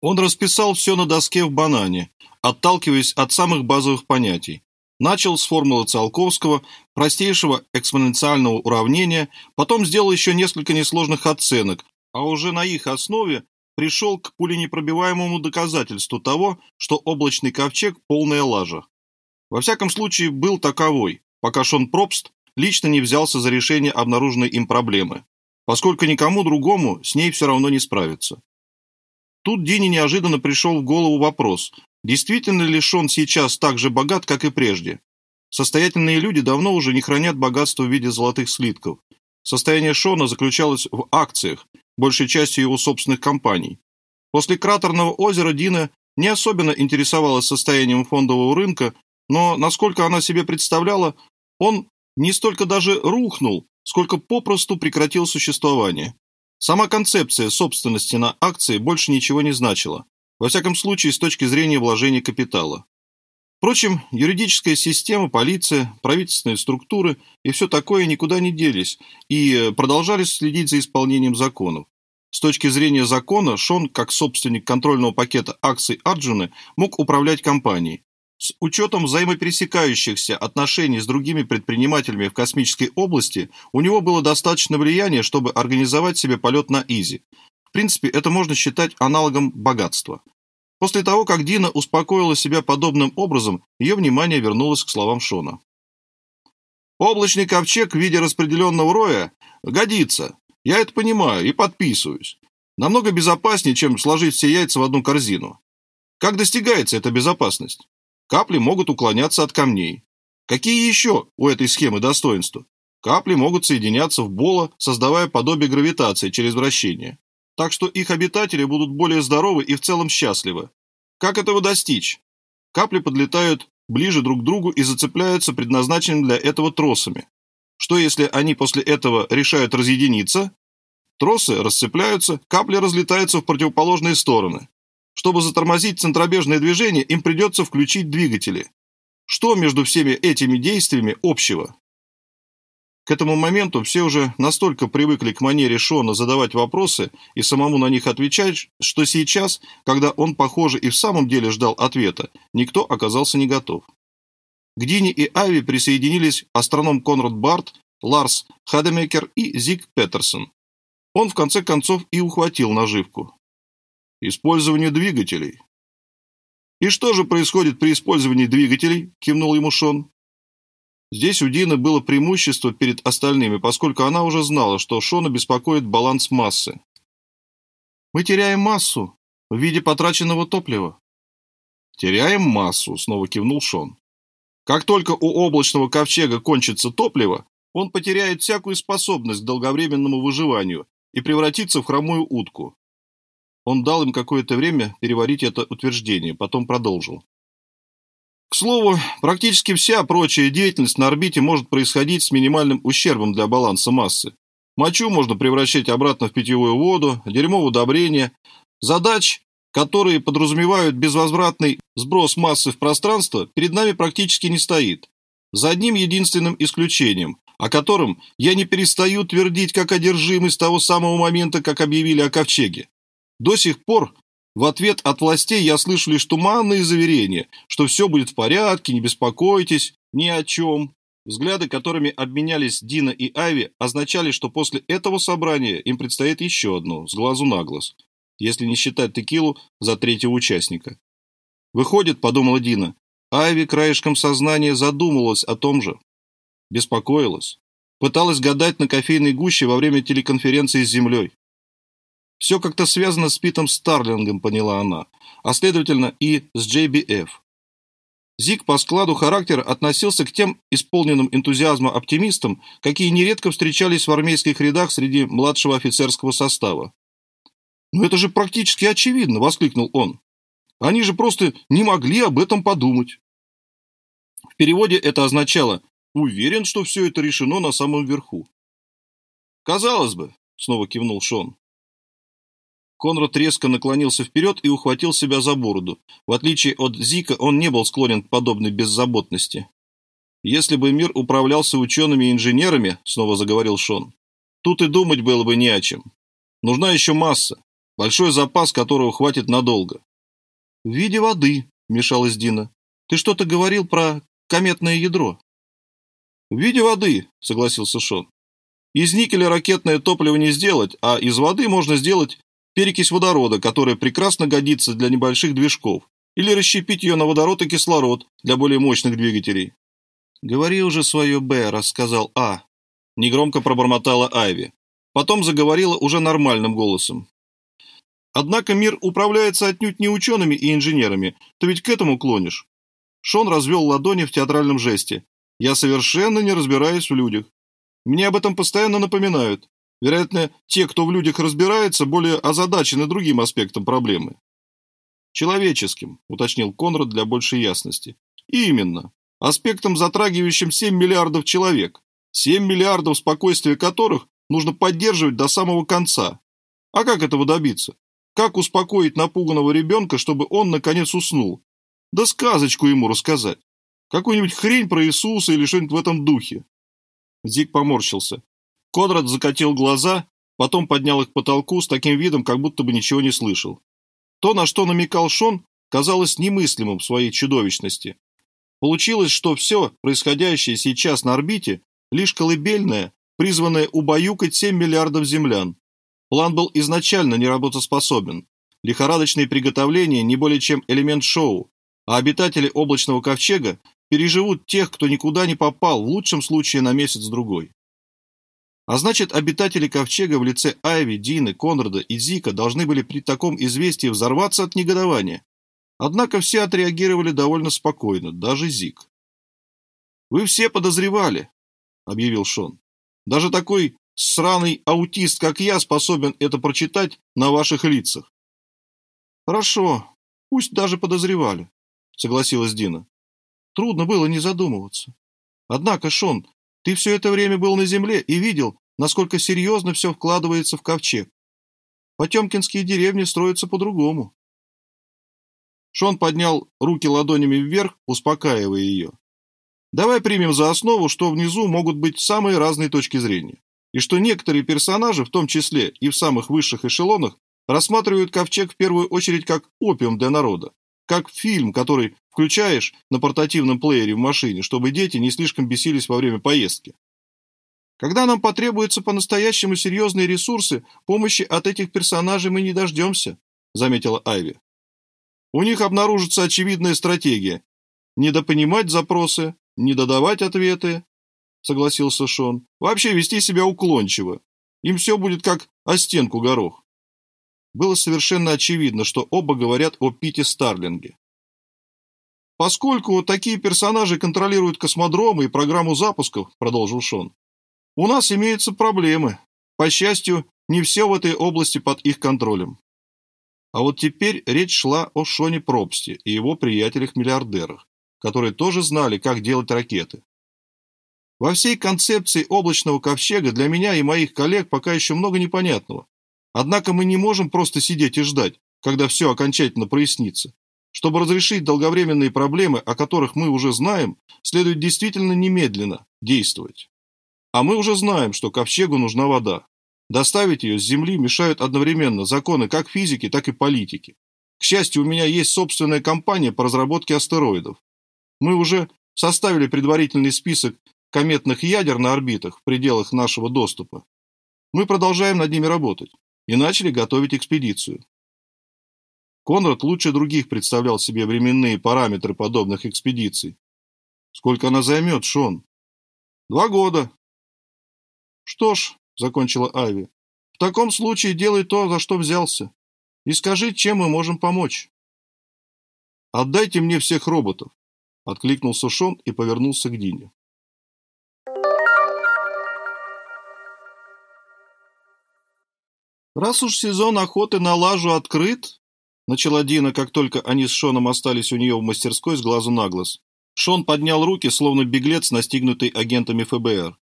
Он расписал все на доске в банане, отталкиваясь от самых базовых понятий. Начал с формулы Циолковского, простейшего экспоненциального уравнения, потом сделал еще несколько несложных оценок, а уже на их основе пришел к пуленепробиваемому доказательству того, что облачный ковчег – полная лажа. Во всяком случае, был таковой, пока Шон Пробст лично не взялся за решение обнаруженной им проблемы, поскольку никому другому с ней все равно не справиться. Тут Дине неожиданно пришел в голову вопрос, действительно ли Шон сейчас так же богат, как и прежде. Состоятельные люди давно уже не хранят богатство в виде золотых слитков. Состояние Шона заключалось в акциях, большей частью его собственных компаний. После кратерного озера Дина не особенно интересовалась состоянием фондового рынка, но, насколько она себе представляла, он не столько даже рухнул, сколько попросту прекратил существование. Сама концепция собственности на акции больше ничего не значила, во всяком случае с точки зрения вложения капитала. Впрочем, юридическая система, полиция, правительственные структуры и все такое никуда не делись и продолжали следить за исполнением законов. С точки зрения закона, Шон, как собственник контрольного пакета акций Арджуны, мог управлять компанией, с учетом взаимопересекающихся отношений с другими предпринимателями в космической области, у него было достаточно влияния, чтобы организовать себе полет на Изи. В принципе, это можно считать аналогом богатства. После того, как Дина успокоила себя подобным образом, ее внимание вернулось к словам Шона. «Облачный ковчег в виде распределенного роя годится. Я это понимаю и подписываюсь. Намного безопаснее, чем сложить все яйца в одну корзину. Как достигается эта безопасность? Капли могут уклоняться от камней. Какие еще у этой схемы достоинства? Капли могут соединяться в боло, создавая подобие гравитации через вращение. Так что их обитатели будут более здоровы и в целом счастливы. Как этого достичь? Капли подлетают ближе друг к другу и зацепляются предназначенными для этого тросами. Что если они после этого решают разъединиться? Тросы расцепляются, капли разлетаются в противоположные стороны. Чтобы затормозить центробежное движение, им придется включить двигатели. Что между всеми этими действиями общего? К этому моменту все уже настолько привыкли к манере Шона задавать вопросы и самому на них отвечать, что сейчас, когда он, похоже, и в самом деле ждал ответа, никто оказался не готов. К Дине и Ави присоединились астроном Конрад Барт, Ларс Хадемекер и Зиг Петерсон. Он в конце концов и ухватил наживку использованию двигателей. «И что же происходит при использовании двигателей?» – кивнул ему Шон. Здесь у Дины было преимущество перед остальными, поскольку она уже знала, что Шона беспокоит баланс массы. «Мы теряем массу в виде потраченного топлива». «Теряем массу», – снова кивнул Шон. «Как только у облачного ковчега кончится топливо, он потеряет всякую способность к долговременному выживанию и превратится в хромую утку. Он дал им какое-то время переварить это утверждение, потом продолжил. К слову, практически вся прочая деятельность на орбите может происходить с минимальным ущербом для баланса массы. Мочу можно превращать обратно в питьевую воду, дерьмо в удобрение. Задач, которые подразумевают безвозвратный сброс массы в пространство, перед нами практически не стоит. За одним единственным исключением, о котором я не перестаю твердить как одержимый с того самого момента, как объявили о ковчеге. До сих пор в ответ от властей я слышу лишь туманные заверения, что все будет в порядке, не беспокойтесь, ни о чем. Взгляды, которыми обменялись Дина и Айви, означали, что после этого собрания им предстоит еще одно, с глазу на глаз, если не считать текилу за третьего участника. Выходит, подумала Дина, Айви краешком сознания задумывалась о том же. Беспокоилась. Пыталась гадать на кофейной гуще во время телеконференции с Землей. Все как-то связано с Питом Старлингом, поняла она, а следовательно и с JBF. Зиг по складу характера относился к тем исполненным энтузиазма оптимистам, какие нередко встречались в армейских рядах среди младшего офицерского состава. «Но это же практически очевидно!» – воскликнул он. «Они же просто не могли об этом подумать!» В переводе это означало «Уверен, что все это решено на самом верху». «Казалось бы», – снова кивнул Шон, Конрад резко наклонился вперед и ухватил себя за бороду. В отличие от Зика, он не был склонен к подобной беззаботности. «Если бы мир управлялся учеными и инженерами», — снова заговорил Шон, — «тут и думать было бы не о чем. Нужна еще масса. большой запас которого хватит надолго. В виде воды, вмешалась Дина. Ты что-то говорил про кометное ядро. В виде воды, согласился Шон. Из никеля ракетное топливо не сделать, а из воды можно сделать перекись водорода, которая прекрасно годится для небольших движков, или расщепить ее на водород и кислород для более мощных двигателей. «Говори уже свое «Б», — рассказал А», — негромко пробормотала Айви. Потом заговорила уже нормальным голосом. Однако мир управляется отнюдь не учеными и инженерами, ты ведь к этому клонишь. Шон развел ладони в театральном жесте. Я совершенно не разбираюсь в людях. Мне об этом постоянно напоминают. Вероятно, те, кто в людях разбирается, более озадачены другим аспектом проблемы. Человеческим, уточнил Конрад для большей ясности. И именно. Аспектом, затрагивающим 7 миллиардов человек. 7 миллиардов спокойствия которых нужно поддерживать до самого конца. А как этого добиться? Как успокоить напуганного ребенка, чтобы он, наконец, уснул? Да сказочку ему рассказать. Какую-нибудь хрень про Иисуса или что-нибудь в этом духе. Зик поморщился. Конрад закатил глаза, потом поднял их к потолку с таким видом, как будто бы ничего не слышал. То, на что намекал Шон, казалось немыслимым в своей чудовищности. Получилось, что все, происходящее сейчас на орбите, лишь колыбельное, призванное убаюкать 7 миллиардов землян. План был изначально неработоспособен. Лихорадочные приготовления не более чем элемент шоу, а обитатели облачного ковчега переживут тех, кто никуда не попал, в лучшем случае на месяц-другой. А значит, обитатели ковчега в лице Айви, Дины, Конрада и Зика должны были при таком известии взорваться от негодования. Однако все отреагировали довольно спокойно, даже Зик. «Вы все подозревали», — объявил Шон. «Даже такой Сраный аутист, как я, способен это прочитать на ваших лицах. Хорошо, пусть даже подозревали, согласилась Дина. Трудно было не задумываться. Однако, Шон, ты все это время был на земле и видел, насколько серьезно все вкладывается в ковчег. Потемкинские деревни строятся по-другому. Шон поднял руки ладонями вверх, успокаивая ее. Давай примем за основу, что внизу могут быть самые разные точки зрения и что некоторые персонажи, в том числе и в самых высших эшелонах, рассматривают ковчег в первую очередь как опиум для народа, как фильм, который включаешь на портативном плеере в машине, чтобы дети не слишком бесились во время поездки. Когда нам потребуются по-настоящему серьезные ресурсы, помощи от этих персонажей мы не дождемся, заметила Айви. У них обнаружится очевидная стратегия – недопонимать запросы, недодавать ответы, согласился Шон. «Вообще вести себя уклончиво. Им все будет как о стенку горох». Было совершенно очевидно, что оба говорят о Пите Старлинге. «Поскольку такие персонажи контролируют космодромы и программу запусков», продолжил Шон, «у нас имеются проблемы. По счастью, не все в этой области под их контролем». А вот теперь речь шла о Шоне Пробсте и его приятелях-миллиардерах, которые тоже знали, как делать ракеты. Во всей концепции облачного ковчега для меня и моих коллег пока еще много непонятного. Однако мы не можем просто сидеть и ждать, когда все окончательно прояснится. Чтобы разрешить долговременные проблемы, о которых мы уже знаем, следует действительно немедленно действовать. А мы уже знаем, что ковчегу нужна вода. Доставить ее с Земли мешают одновременно законы как физики, так и политики. К счастью, у меня есть собственная компания по разработке астероидов. Мы уже составили предварительный список кометных ядер на орбитах в пределах нашего доступа. Мы продолжаем над ними работать и начали готовить экспедицию. Конрад лучше других представлял себе временные параметры подобных экспедиций. Сколько она займет, Шон? Два года. Что ж, закончила Айви, в таком случае делай то, за что взялся. И скажи, чем мы можем помочь. Отдайте мне всех роботов, откликнулся Шон и повернулся к Дине. «Раз уж сезон охоты на лажу открыт», — начала Дина, как только они с Шоном остались у нее в мастерской с глазу на глаз. Шон поднял руки, словно беглец, настигнутый агентами ФБР.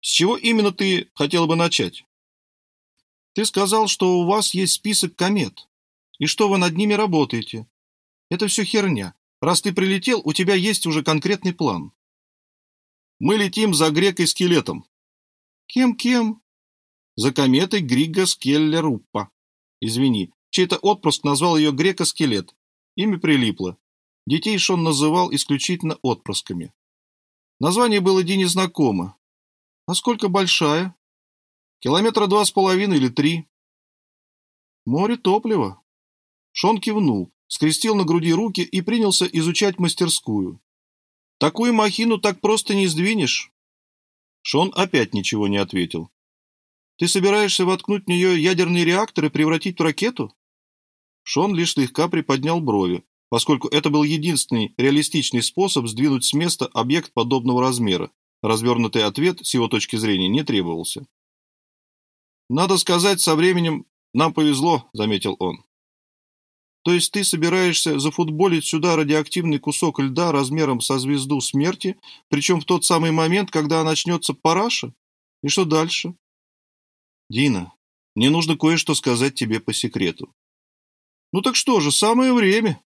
«С чего именно ты хотел бы начать?» «Ты сказал, что у вас есть список комет, и что вы над ними работаете. Это все херня. Раз ты прилетел, у тебя есть уже конкретный план». «Мы летим за грекой-скелетом». «Кем-кем?» За кометой Грига Скеллеруппа. Извини, чей-то отпрыск назвал ее греко-скелет. Имя прилипло. Детей Шон называл исключительно отпрысками. Название было Дине знакомо. А сколько большая? Километра два с половиной или три. Море топлива. Шон кивнул, скрестил на груди руки и принялся изучать мастерскую. Такую махину так просто не сдвинешь. Шон опять ничего не ответил. Ты собираешься воткнуть в нее ядерный реактор и превратить в ракету? Шон лишь слегка приподнял брови, поскольку это был единственный реалистичный способ сдвинуть с места объект подобного размера. Развернутый ответ с его точки зрения не требовался. «Надо сказать, со временем нам повезло», — заметил он. «То есть ты собираешься зафутболить сюда радиоактивный кусок льда размером со звезду смерти, причем в тот самый момент, когда начнется параша? И что дальше?» «Дина, мне нужно кое-что сказать тебе по секрету». «Ну так что же, самое время»,